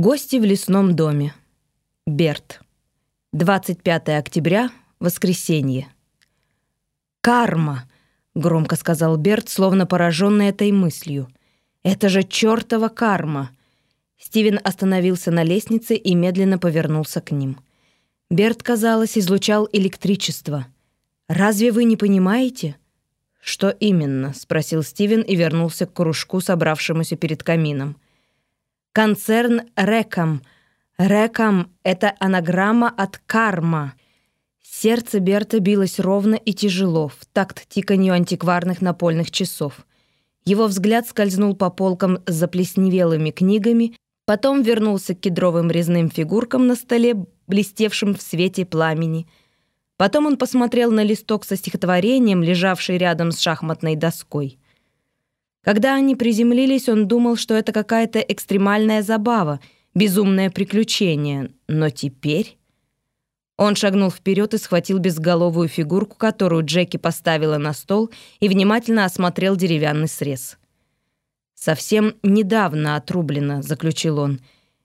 Гости в лесном доме. Берт. 25 октября, воскресенье. «Карма!» — громко сказал Берт, словно пораженный этой мыслью. «Это же чертова карма!» Стивен остановился на лестнице и медленно повернулся к ним. Берт, казалось, излучал электричество. «Разве вы не понимаете?» «Что именно?» — спросил Стивен и вернулся к кружку, собравшемуся перед камином. Концерн Рекам. Рекам — это анаграмма от карма. Сердце Берта билось ровно и тяжело, в такт тиканью антикварных напольных часов. Его взгляд скользнул по полкам с заплесневелыми книгами, потом вернулся к кедровым резным фигуркам на столе, блестевшим в свете пламени. Потом он посмотрел на листок со стихотворением, лежавший рядом с шахматной доской. Когда они приземлились, он думал, что это какая-то экстремальная забава, безумное приключение. Но теперь... Он шагнул вперед и схватил безголовую фигурку, которую Джеки поставила на стол, и внимательно осмотрел деревянный срез. «Совсем недавно отрублено», — заключил он.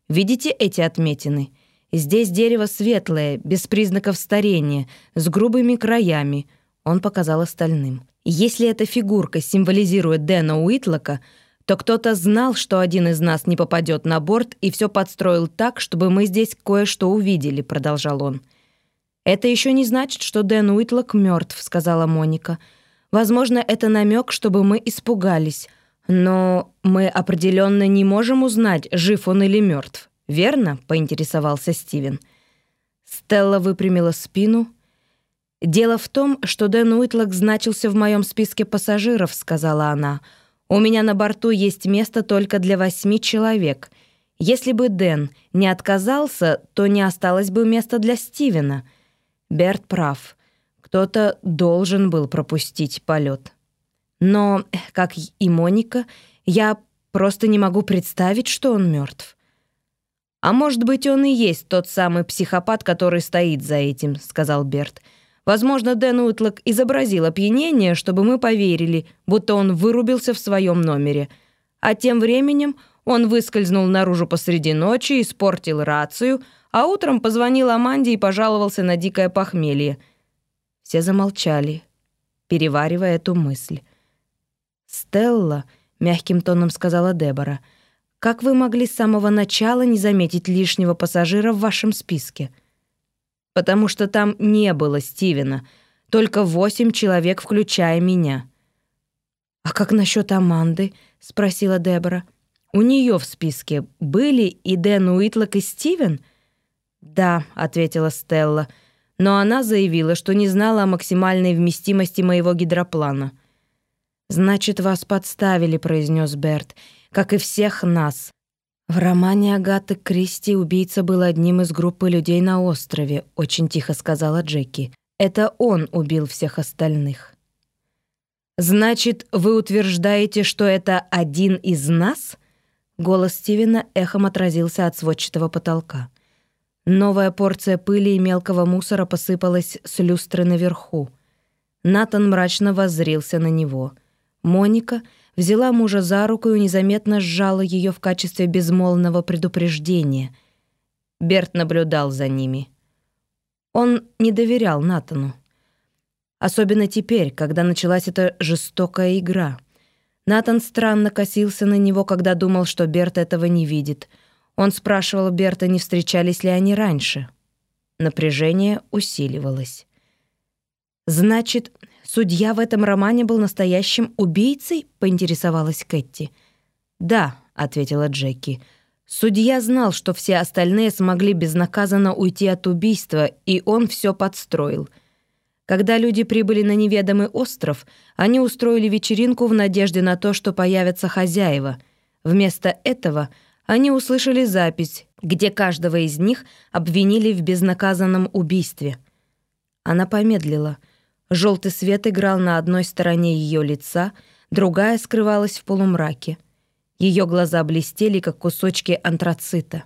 «Видите эти отметины? Здесь дерево светлое, без признаков старения, с грубыми краями». Он показал остальным. Если эта фигурка символизирует Дэна Уитлока, то кто-то знал, что один из нас не попадет на борт и все подстроил так, чтобы мы здесь кое-что увидели», — продолжал он. «Это еще не значит, что Дэн Уитлок мертв», — сказала Моника. «Возможно, это намек, чтобы мы испугались. Но мы определенно не можем узнать, жив он или мертв. Верно?» — поинтересовался Стивен. Стелла выпрямила спину — «Дело в том, что Дэн Уитлок значился в моем списке пассажиров», — сказала она. «У меня на борту есть место только для восьми человек. Если бы Дэн не отказался, то не осталось бы места для Стивена». Берт прав. Кто-то должен был пропустить полет. Но, как и Моника, я просто не могу представить, что он мертв. «А может быть, он и есть тот самый психопат, который стоит за этим», — сказал Берт. «Берт». Возможно, Дэн Уитлок изобразил опьянение, чтобы мы поверили, будто он вырубился в своем номере. А тем временем он выскользнул наружу посреди ночи, испортил рацию, а утром позвонил Аманде и пожаловался на дикое похмелье. Все замолчали, переваривая эту мысль. «Стелла», — мягким тоном сказала Дебора, — «как вы могли с самого начала не заметить лишнего пассажира в вашем списке?» Потому что там не было Стивена, только восемь человек, включая меня». «А как насчет Аманды?» — спросила Дебора. «У нее в списке были и Дэн Уитлок, и Стивен?» «Да», — ответила Стелла, но она заявила, что не знала о максимальной вместимости моего гидроплана. «Значит, вас подставили», — произнес Берт, — «как и всех нас. В романе Агаты Кристи убийца был одним из группы людей на острове, очень тихо сказала Джеки. Это он убил всех остальных. Значит, вы утверждаете, что это один из нас? Голос Стивена эхом отразился от сводчатого потолка. Новая порция пыли и мелкого мусора посыпалась с люстры наверху. Натан мрачно воззрился на него. Моника — взяла мужа за руку и незаметно сжала ее в качестве безмолвного предупреждения. Берт наблюдал за ними. Он не доверял Натану. Особенно теперь, когда началась эта жестокая игра. Натан странно косился на него, когда думал, что Берт этого не видит. Он спрашивал Берта, не встречались ли они раньше. Напряжение усиливалось. «Значит, судья в этом романе был настоящим убийцей?» — поинтересовалась Кэти. «Да», — ответила Джеки. «Судья знал, что все остальные смогли безнаказанно уйти от убийства, и он все подстроил. Когда люди прибыли на неведомый остров, они устроили вечеринку в надежде на то, что появятся хозяева. Вместо этого они услышали запись, где каждого из них обвинили в безнаказанном убийстве». Она помедлила — Желтый свет играл на одной стороне ее лица, другая скрывалась в полумраке. Ее глаза блестели, как кусочки антрацита.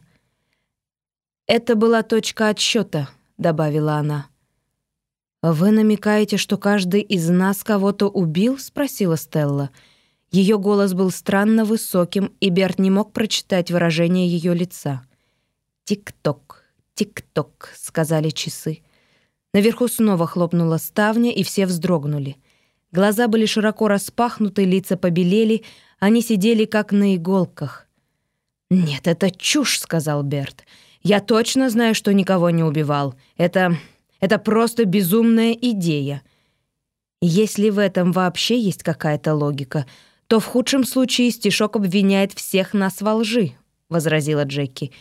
«Это была точка отсчета», — добавила она. «Вы намекаете, что каждый из нас кого-то убил?» — спросила Стелла. Ее голос был странно высоким, и Берт не мог прочитать выражение ее лица. Тик-ток, тик-ток, сказали часы. Наверху снова хлопнула ставня, и все вздрогнули. Глаза были широко распахнуты, лица побелели, они сидели как на иголках. «Нет, это чушь», — сказал Берт. «Я точно знаю, что никого не убивал. Это... это просто безумная идея». Если в этом вообще есть какая-то логика, то в худшем случае стишок обвиняет всех нас во лжи, — возразила Джеки.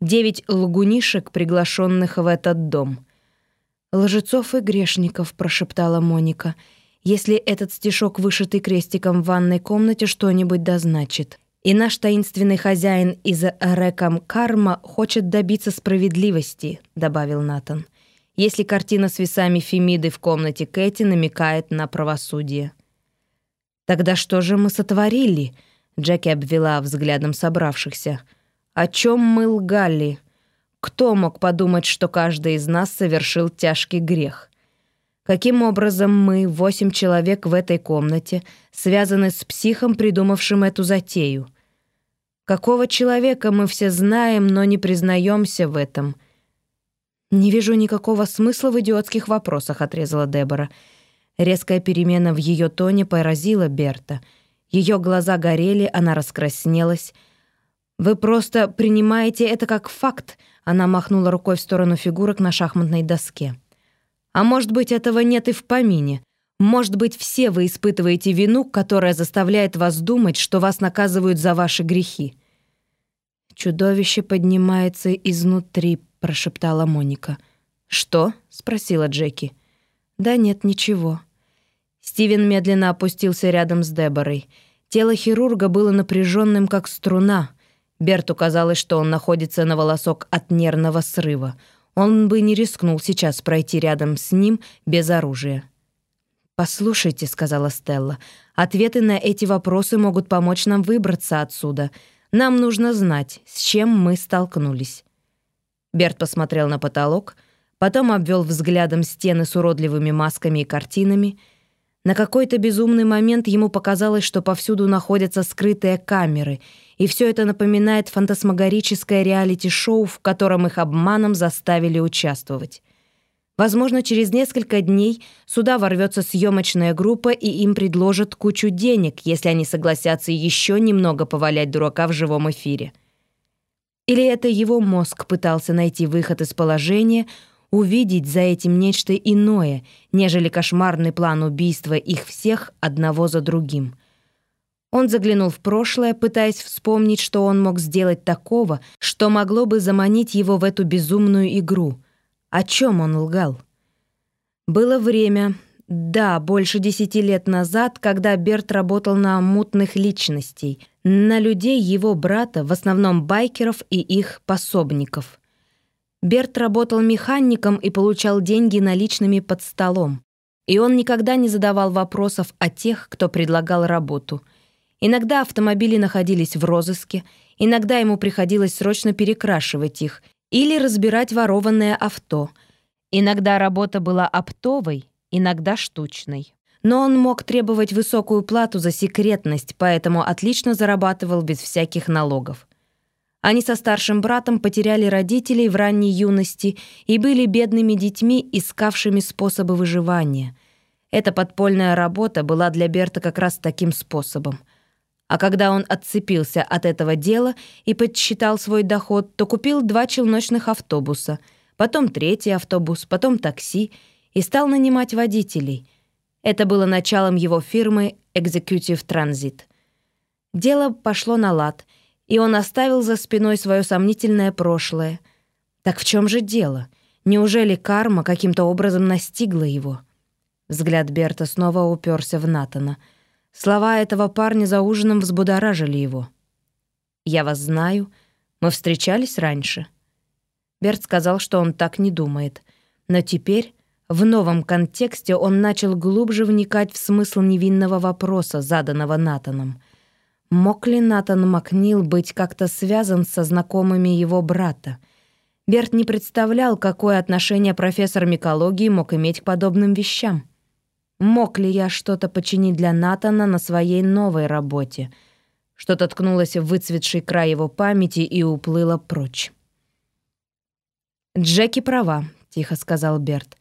«Девять лгунишек, приглашенных в этот дом». «Лжецов и грешников», — прошептала Моника. «Если этот стишок, вышитый крестиком в ванной комнате, что-нибудь дозначит. И наш таинственный хозяин из Реком Карма хочет добиться справедливости», — добавил Натан. «Если картина с весами Фемиды в комнате Кэти намекает на правосудие». «Тогда что же мы сотворили?» — Джеки обвела взглядом собравшихся. «О чем мы лгали?» Кто мог подумать, что каждый из нас совершил тяжкий грех? Каким образом мы, восемь человек в этой комнате, связаны с психом, придумавшим эту затею? Какого человека мы все знаем, но не признаемся в этом? «Не вижу никакого смысла в идиотских вопросах», — отрезала Дебора. Резкая перемена в ее тоне поразила Берта. Ее глаза горели, она раскраснелась. «Вы просто принимаете это как факт, она махнула рукой в сторону фигурок на шахматной доске. «А может быть, этого нет и в помине. Может быть, все вы испытываете вину, которая заставляет вас думать, что вас наказывают за ваши грехи». «Чудовище поднимается изнутри», — прошептала Моника. «Что?» — спросила Джеки. «Да нет, ничего». Стивен медленно опустился рядом с Деборой. Тело хирурга было напряженным, как струна. Берту казалось, что он находится на волосок от нервного срыва. Он бы не рискнул сейчас пройти рядом с ним без оружия. «Послушайте», — сказала Стелла, — «ответы на эти вопросы могут помочь нам выбраться отсюда. Нам нужно знать, с чем мы столкнулись». Берт посмотрел на потолок, потом обвел взглядом стены с уродливыми масками и картинами. На какой-то безумный момент ему показалось, что повсюду находятся скрытые камеры — и все это напоминает фантасмагорическое реалити-шоу, в котором их обманом заставили участвовать. Возможно, через несколько дней сюда ворвется съемочная группа, и им предложат кучу денег, если они согласятся еще немного повалять дурака в живом эфире. Или это его мозг пытался найти выход из положения, увидеть за этим нечто иное, нежели кошмарный план убийства их всех одного за другим — он заглянул в прошлое, пытаясь вспомнить, что он мог сделать такого, что могло бы заманить его в эту безумную игру. О чем он лгал? Было время, да, больше десяти лет назад, когда Берт работал на мутных личностей, на людей его брата, в основном байкеров и их пособников. Берт работал механиком и получал деньги наличными под столом. И он никогда не задавал вопросов о тех, кто предлагал работу — Иногда автомобили находились в розыске, иногда ему приходилось срочно перекрашивать их или разбирать ворованное авто. Иногда работа была оптовой, иногда штучной. Но он мог требовать высокую плату за секретность, поэтому отлично зарабатывал без всяких налогов. Они со старшим братом потеряли родителей в ранней юности и были бедными детьми, искавшими способы выживания. Эта подпольная работа была для Берта как раз таким способом — а когда он отцепился от этого дела и подсчитал свой доход, то купил два челночных автобуса, потом третий автобус, потом такси и стал нанимать водителей. Это было началом его фирмы Executive Transit. Дело пошло на лад, и он оставил за спиной свое сомнительное прошлое. Так в чем же дело? Неужели карма каким-то образом настигла его? Взгляд Берта снова уперся в Натана — Слова этого парня за ужином взбудоражили его. «Я вас знаю. Мы встречались раньше». Берт сказал, что он так не думает. Но теперь, в новом контексте, он начал глубже вникать в смысл невинного вопроса, заданного Натаном. Мог ли Натан Макнил быть как-то связан со знакомыми его брата? Берт не представлял, какое отношение профессор микологии мог иметь к подобным вещам. Мог ли я что-то починить для Натана на своей новой работе? Что-то ткнулось в выцветший край его памяти и уплыло прочь. «Джеки права», — тихо сказал Берт.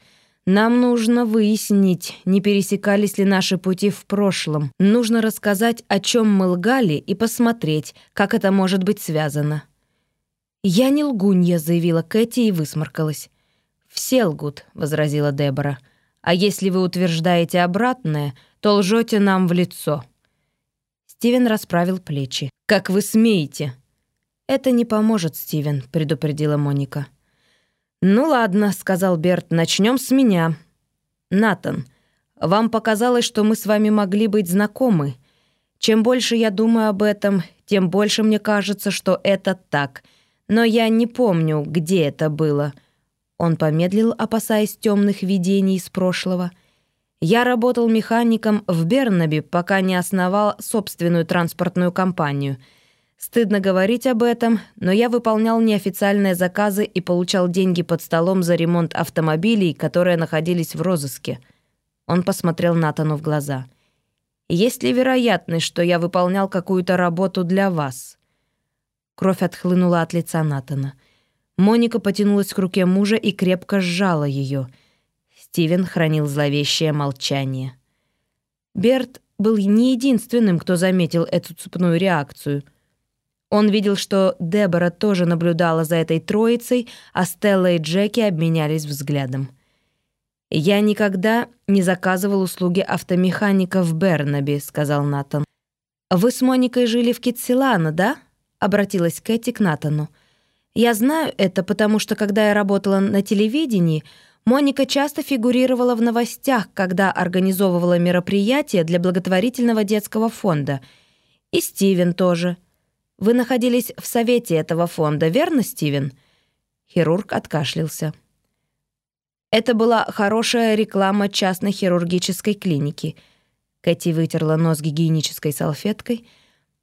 «Нам нужно выяснить, не пересекались ли наши пути в прошлом. Нужно рассказать, о чем мы лгали, и посмотреть, как это может быть связано». «Я не лгунья», — заявила Кэти и высморкалась. «Все лгут», — возразила Дебора. «А если вы утверждаете обратное, то лжете нам в лицо». Стивен расправил плечи. «Как вы смеете?» «Это не поможет, Стивен», — предупредила Моника. «Ну ладно», — сказал Берт, — «начнем с меня». «Натан, вам показалось, что мы с вами могли быть знакомы. Чем больше я думаю об этом, тем больше мне кажется, что это так. Но я не помню, где это было». Он помедлил, опасаясь темных видений из прошлого. «Я работал механиком в Бернаби, пока не основал собственную транспортную компанию». Стыдно говорить об этом, но я выполнял неофициальные заказы и получал деньги под столом за ремонт автомобилей, которые находились в розыске. Он посмотрел Натану в глаза. «Есть ли вероятность, что я выполнял какую-то работу для вас?» Кровь отхлынула от лица Натана. Моника потянулась к руке мужа и крепко сжала ее. Стивен хранил зловещее молчание. Берт был не единственным, кто заметил эту цепную реакцию — он видел, что Дебора тоже наблюдала за этой троицей, а Стелла и Джеки обменялись взглядом. «Я никогда не заказывал услуги автомеханика в Бернаби», — сказал Натан. «Вы с Моникой жили в Китсилана, да?» — обратилась Кэти к Натану. «Я знаю это, потому что, когда я работала на телевидении, Моника часто фигурировала в новостях, когда организовывала мероприятия для благотворительного детского фонда. И Стивен тоже». Вы находились в совете этого фонда, верно, Стивен?» Хирург откашлялся. Это была хорошая реклама частной хирургической клиники. Кэти вытерла нос гигиенической салфеткой.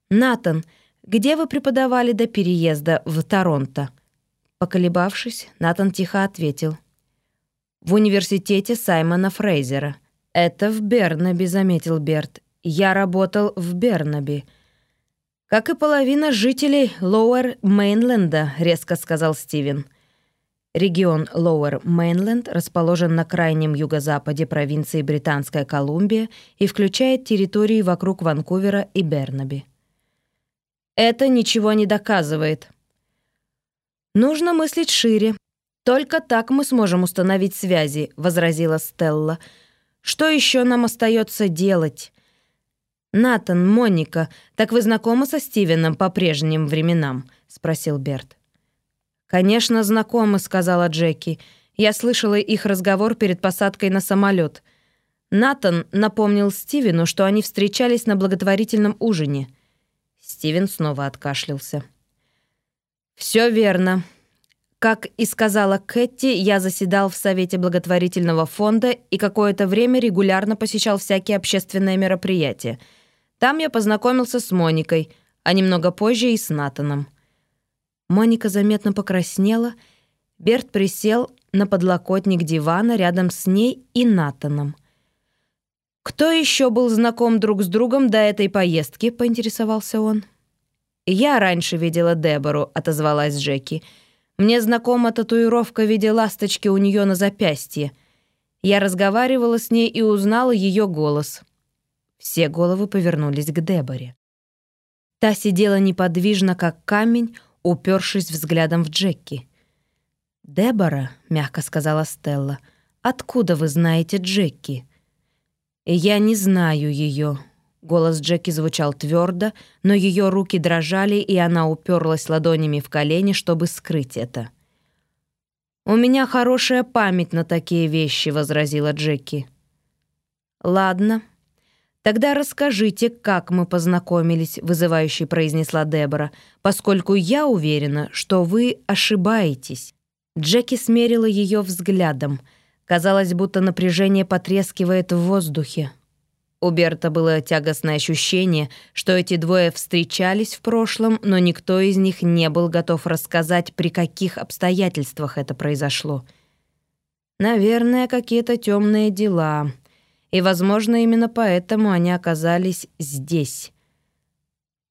«Натан, где вы преподавали до переезда в Торонто?» Поколебавшись, Натан тихо ответил. «В университете Саймона Фрейзера». «Это в Бернаби», — заметил Берт. «Я работал в Бернаби» как и половина жителей Лоуэр Мейнленда», — резко сказал Стивен. Регион Лоуэр Мейнленд расположен на крайнем юго-западе провинции Британская Колумбия и включает территории вокруг Ванкувера и Бернаби. «Это ничего не доказывает». «Нужно мыслить шире. Только так мы сможем установить связи», — возразила Стелла. «Что еще нам остается делать?» «Натан, Моника, так вы знакомы со Стивеном по прежним временам?» — спросил Берт. «Конечно, знакомы», — сказала Джеки. «Я слышала их разговор перед посадкой на самолет. Натан напомнил Стивену, что они встречались на благотворительном ужине». Стивен снова откашлялся. «Все верно. Как и сказала Кэти, я заседал в Совете благотворительного фонда и какое-то время регулярно посещал всякие общественные мероприятия — там я познакомился с Моникой, а немного позже и с Натаном. Моника заметно покраснела. Берт присел на подлокотник дивана рядом с ней и Натаном. «Кто еще был знаком друг с другом до этой поездки?» — поинтересовался он. «Я раньше видела Дебору», — отозвалась Джеки. «Мне знакома татуировка в виде ласточки у нее на запястье. Я разговаривала с ней и узнала ее голос». Все головы повернулись к Деборе. Та сидела неподвижно, как камень, упершись взглядом в Джеки. «Дебора», — мягко сказала Стелла, — «откуда вы знаете Джеки?» «Я не знаю ее». Голос Джеки звучал твердо, но ее руки дрожали, и она уперлась ладонями в колени, чтобы скрыть это. «У меня хорошая память на такие вещи», — возразила Джеки. «Ладно», «Тогда расскажите, как мы познакомились», — вызывающе произнесла Дебора, «поскольку я уверена, что вы ошибаетесь». Джеки смерила ее взглядом. Казалось, будто напряжение потрескивает в воздухе. У Берта было тягостное ощущение, что эти двое встречались в прошлом, но никто из них не был готов рассказать, при каких обстоятельствах это произошло. «Наверное, какие-то темные дела», и, возможно, именно поэтому они оказались здесь.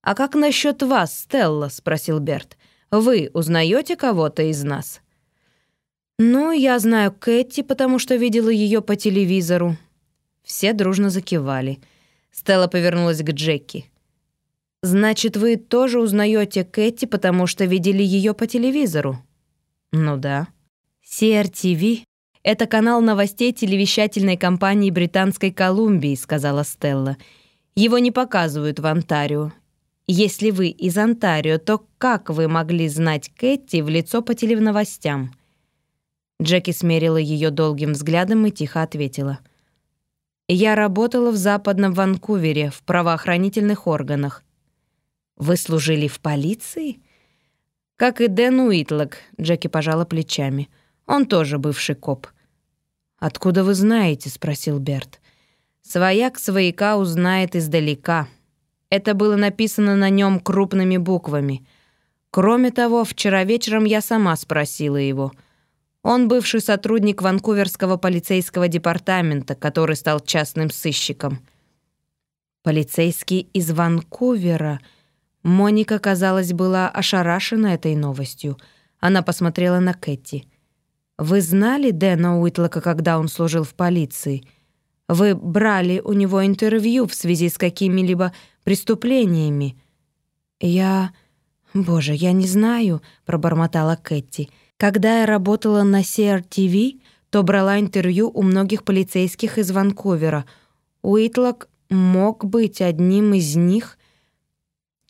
«А как насчет вас, Стелла?» — спросил Берт. «Вы узнаете кого-то из нас?» «Ну, я знаю Кэти, потому что видела ее по телевизору». Все дружно закивали. Стелла повернулась к Джеки. «Значит, вы тоже узнаете Кэти, потому что видели ее по телевизору?» «Ну да». «CRTV — это канал новостей телевещательной компании Британской Колумбии», — сказала Стелла. «Его не показывают в Онтарио. Если вы из Онтарио, то как вы могли знать Кэти в лицо по телевновостям?» Джеки смерила ее долгим взглядом и тихо ответила. «Я работала в Западном Ванкувере в правоохранительных органах». «Вы служили в полиции?» «Как и Дэн Уитлок», — Джеки пожала плечами. «Он тоже бывший коп». «Откуда вы знаете?» — спросил Берт. «Свояк свояка узнает издалека». Это было написано на нем крупными буквами. Кроме того, вчера вечером я сама спросила его — он бывший сотрудник Ванкуверского полицейского департамента, который стал частным сыщиком. Полицейский из Ванкувера. Моника, казалось, была ошарашена этой новостью. Она посмотрела на Кэти. «Вы знали Дэна Уитлока, когда он служил в полиции? Вы брали у него интервью в связи с какими-либо преступлениями?» «Я... Боже, я не знаю», — пробормотала Кэти. Когда я работала на CRTV, то брала интервью у многих полицейских из Ванкувера. Уитлок мог быть одним из них.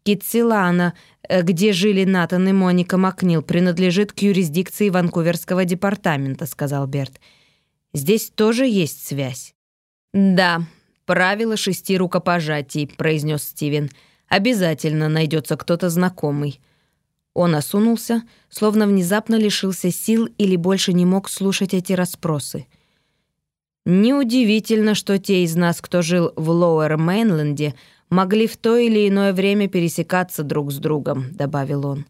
Китсилана, э, где жили Натан и Моника Макнил, принадлежит к юрисдикции Ванкуверского департамента, сказал Берт. Здесь тоже есть связь. Да, правило шести рукопожатий, произнес Стивен. Обязательно найдется кто-то знакомый. Он осунулся, словно внезапно лишился сил или больше не мог слушать эти расспросы. Неудивительно, что те из нас, кто жил в Лоуэр Мейнленде, могли в то или иное время пересекаться друг с другом, добавил он.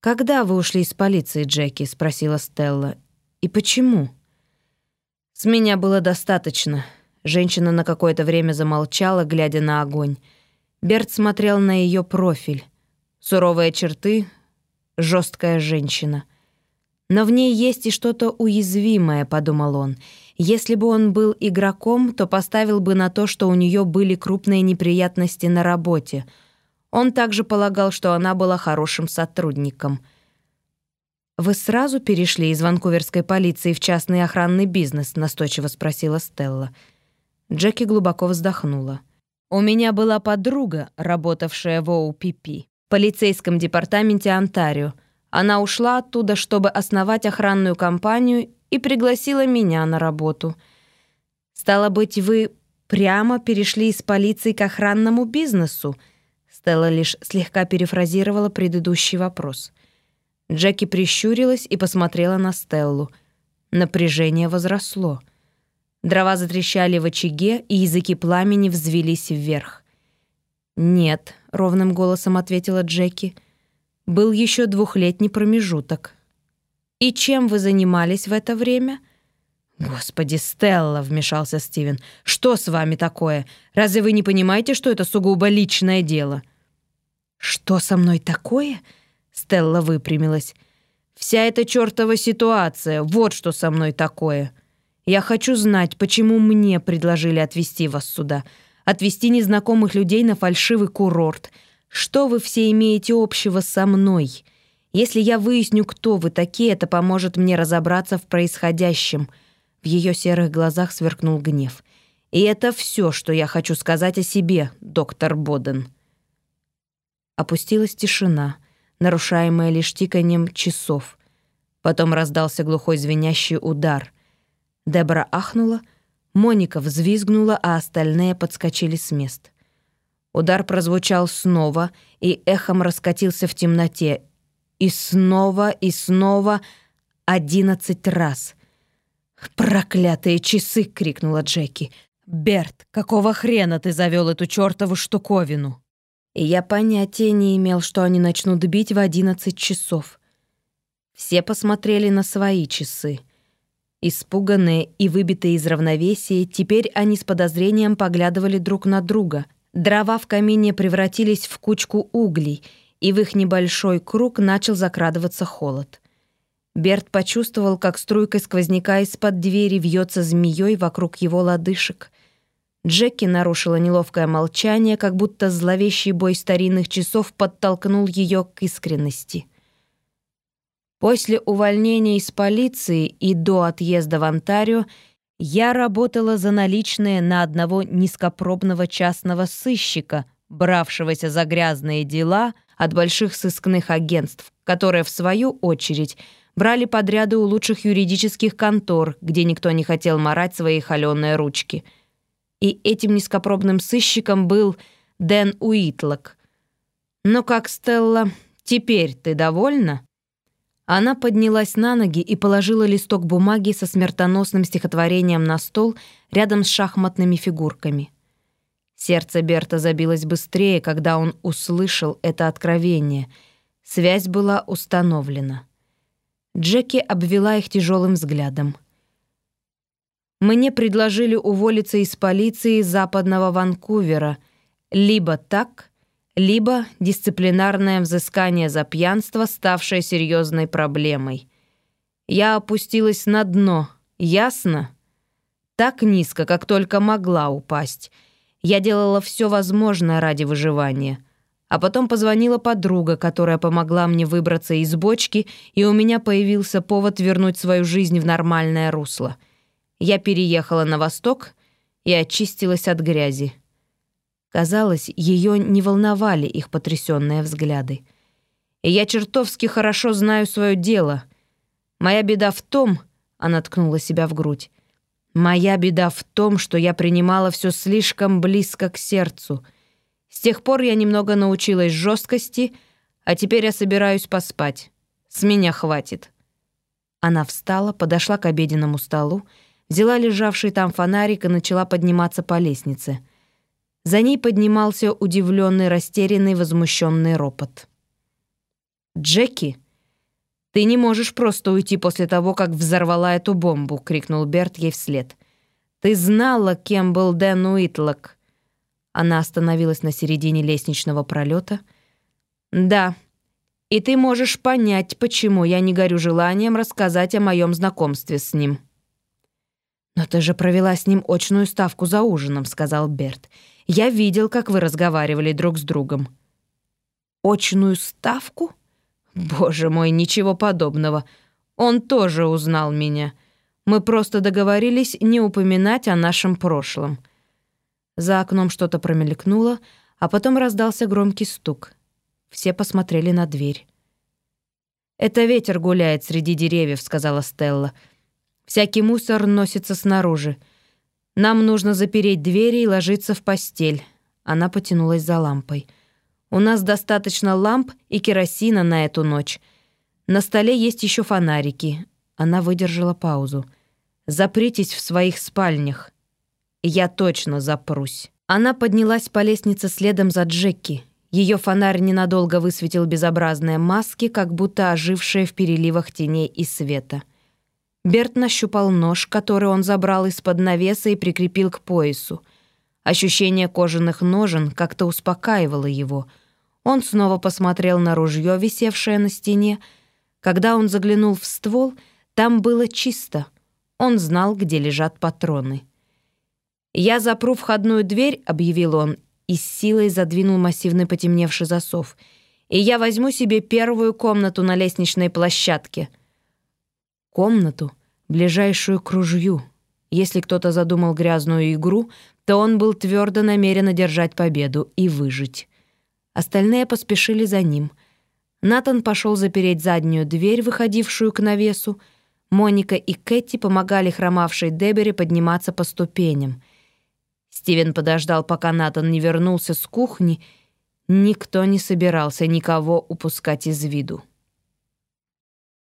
Когда вы ушли из полиции, Джеки, спросила Стелла. И почему? С меня было достаточно. Женщина на какое-то время замолчала, глядя на огонь. Берт смотрел на ее профиль. Суровые черты, жесткая женщина. Но в ней есть и что-то уязвимое, подумал он. Если бы он был игроком, то поставил бы на то, что у нее были крупные неприятности на работе. Он также полагал, что она была хорошим сотрудником. «Вы сразу перешли из ванкуверской полиции в частный охранный бизнес?» — настойчиво спросила Стелла. Джеки глубоко вздохнула. «У меня была подруга, работавшая в ОУПП полицейском департаменте Онтарио. Она ушла оттуда, чтобы основать охранную компанию и пригласила меня на работу. Стало быть, вы прямо перешли из полиции к охранному бизнесу? Стелла лишь слегка перефразировала предыдущий вопрос. Джеки прищурилась и посмотрела на Стеллу. Напряжение возросло. Дрова затрещали в очаге, и языки пламени взвелись вверх. «Нет», — ровным голосом ответила Джеки. «Был еще двухлетний промежуток». «И чем вы занимались в это время?» «Господи, Стелла!» — вмешался Стивен. «Что с вами такое? Разве вы не понимаете, что это сугубо личное дело?» «Что со мной такое?» — Стелла выпрямилась. «Вся эта чертова ситуация, вот что со мной такое. Я хочу знать, почему мне предложили отвезти вас сюда отвезти незнакомых людей на фальшивый курорт. Что вы все имеете общего со мной? Если я выясню, кто вы такие, это поможет мне разобраться в происходящем». В ее серых глазах сверкнул гнев. «И это все, что я хочу сказать о себе, доктор Боден». Опустилась тишина, нарушаемая лишь тиканьем часов. Потом раздался глухой звенящий удар. Дебра ахнула — Моника взвизгнула, а остальные подскочили с мест. Удар прозвучал снова и эхом раскатился в темноте. И снова, и снова одиннадцать раз. «Проклятые часы!» — крикнула Джеки. «Берт, какого хрена ты завел эту чертову штуковину?» И я понятия не имел, что они начнут бить в одиннадцать часов. Все посмотрели на свои часы. Испуганные и выбитые из равновесия, теперь они с подозрением поглядывали друг на друга. Дрова в камине превратились в кучку углей, и в их небольшой круг начал закрадываться холод. Берт почувствовал, как струйка сквозняка из-под двери вьется змеей вокруг его лодыжек. Джеки нарушила неловкое молчание, как будто зловещий бой старинных часов подтолкнул ее к искренности. После увольнения из полиции и до отъезда в Онтарио я работала за наличные на одного низкопробного частного сыщика, бравшегося за грязные дела от больших сыскных агентств, которые, в свою очередь, брали подряды у лучших юридических контор, где никто не хотел марать свои холеные ручки. И этим низкопробным сыщиком был Дэн Уитлок. «Ну как, Стелла, теперь ты довольна?» Она поднялась на ноги и положила листок бумаги со смертоносным стихотворением на стол рядом с шахматными фигурками. Сердце Берта забилось быстрее, когда он услышал это откровение. Связь была установлена. Джеки обвела их тяжелым взглядом. «Мне предложили уволиться из полиции западного Ванкувера. Либо так, либо дисциплинарное взыскание за пьянство, ставшее серьезной проблемой. Я опустилась на дно, ясно? Так низко, как только могла упасть. Я делала все возможное ради выживания». А потом позвонила подруга, которая помогла мне выбраться из бочки, и у меня появился повод вернуть свою жизнь в нормальное русло. Я переехала на восток и очистилась от грязи. Казалось, ее не волновали их потрясенные взгляды. И я чертовски хорошо знаю свое дело. Моя беда в том, она ткнула себя в грудь, моя беда в том, что я принимала все слишком близко к сердцу — с тех пор я немного научилась жесткости, а теперь я собираюсь поспать. С меня хватит». Она встала, подошла к обеденному столу, взяла лежавший там фонарик и начала подниматься по лестнице. За ней поднимался удивленный, растерянный, возмущенный ропот. «Джеки, ты не можешь просто уйти после того, как взорвала эту бомбу!» — крикнул Берт ей вслед. «Ты знала, кем был Дэн Уитлок. Она остановилась на середине лестничного пролета. «Да, и ты можешь понять, почему я не горю желанием рассказать о моем знакомстве с ним». «Но ты же провела с ним очную ставку за ужином», — сказал Берт. «Я видел, как вы разговаривали друг с другом». «Очную ставку? Боже мой, ничего подобного. Он тоже узнал меня. Мы просто договорились не упоминать о нашем прошлом». За окном что-то промелькнуло, а потом раздался громкий стук. Все посмотрели на дверь. «Это ветер гуляет среди деревьев», — сказала Стелла. «Всякий мусор носится снаружи. Нам нужно запереть двери и ложиться в постель». Она потянулась за лампой. «У нас достаточно ламп и керосина на эту ночь. На столе есть еще фонарики». Она выдержала паузу. «Запритесь в своих спальнях». Я точно запрусь. Она поднялась по лестнице следом за Джеки. Ее фонарь ненадолго высветил безобразные маски, как будто ожившие в переливах теней и света. Берт нащупал нож, который он забрал из-под навеса и прикрепил к поясу. Ощущение кожаных ножен как-то успокаивало его. Он снова посмотрел на ружье, висевшее на стене. Когда он заглянул в ствол, там было чисто. Он знал, где лежат патроны. «Я запру входную дверь», — объявил он, и с силой задвинул массивный потемневший засов. «И я возьму себе первую комнату на лестничной площадке». Комнату, ближайшую к ружью. Если кто-то задумал грязную игру, то он был твердо намерен одержать победу и выжить. Остальные поспешили за ним. Натан пошел запереть заднюю дверь, выходившую к навесу. Моника и Кэти помогали хромавшей Дебере подниматься по ступеням. Стивен подождал, пока Натан не вернулся с кухни. Никто не собирался никого упускать из виду.